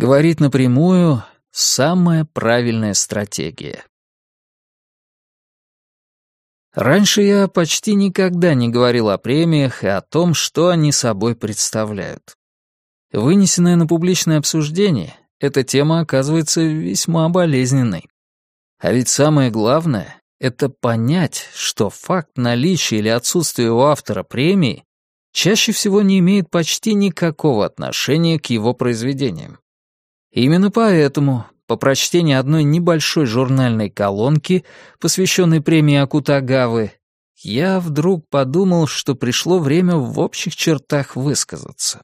Говорить напрямую — самая правильная стратегия. Раньше я почти никогда не говорил о премиях и о том, что они собой представляют. Вынесенная на публичное обсуждение, эта тема оказывается весьма болезненной. А ведь самое главное — это понять, что факт наличия или отсутствия у автора премии чаще всего не имеет почти никакого отношения к его произведениям. Именно поэтому по прочтении одной небольшой журнальной колонки, посвященной премии Акутагавы, я вдруг подумал, что пришло время в общих чертах высказаться.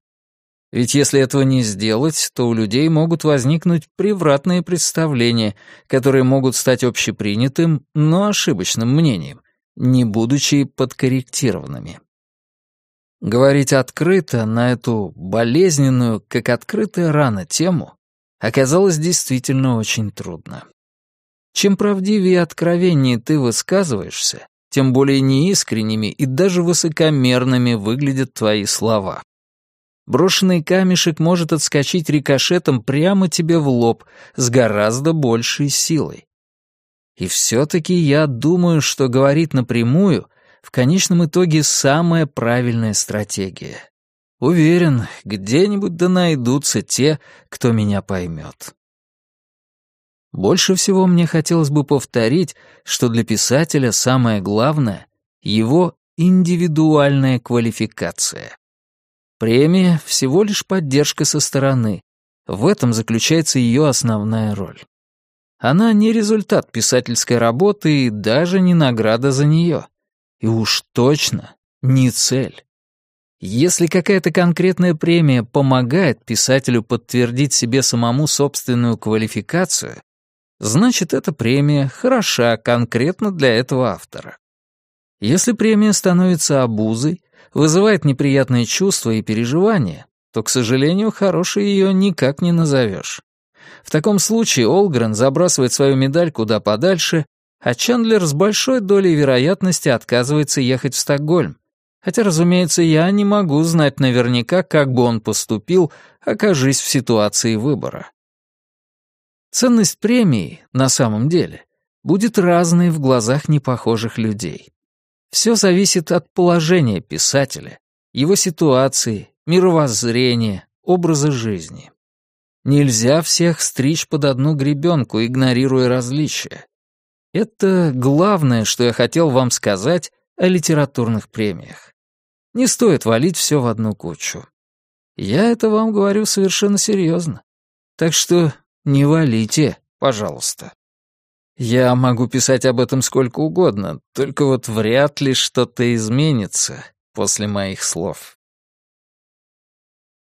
Ведь если этого не сделать, то у людей могут возникнуть превратные представления, которые могут стать общепринятым, но ошибочным мнением, не будучи подкорректированными. Говорить открыто на эту болезненную, как открытая рана, тему оказалось действительно очень трудно. Чем правдивее и откровеннее ты высказываешься, тем более неискренними и даже высокомерными выглядят твои слова. Брошенный камешек может отскочить рикошетом прямо тебе в лоб с гораздо большей силой. И все-таки я думаю, что говорить напрямую в конечном итоге самая правильная стратегия. Уверен, где-нибудь да найдутся те, кто меня поймет. Больше всего мне хотелось бы повторить, что для писателя самое главное — его индивидуальная квалификация. Премия — всего лишь поддержка со стороны. В этом заключается ее основная роль. Она не результат писательской работы и даже не награда за нее. И уж точно не цель. Если какая-то конкретная премия помогает писателю подтвердить себе самому собственную квалификацию, значит, эта премия хороша конкретно для этого автора. Если премия становится обузой, вызывает неприятные чувства и переживания, то, к сожалению, хорошей ее никак не назовешь. В таком случае Олгрен забрасывает свою медаль куда подальше, а Чандлер с большой долей вероятности отказывается ехать в Стокгольм, Хотя, разумеется, я не могу знать наверняка, как бы он поступил, окажись в ситуации выбора. Ценность премии, на самом деле, будет разной в глазах непохожих людей. Все зависит от положения писателя, его ситуации, мировоззрения, образа жизни. Нельзя всех стричь под одну гребенку, игнорируя различия. Это главное, что я хотел вам сказать о литературных премиях. Не стоит валить все в одну кучу. Я это вам говорю совершенно серьезно. Так что не валите, пожалуйста. Я могу писать об этом сколько угодно, только вот вряд ли что-то изменится после моих слов.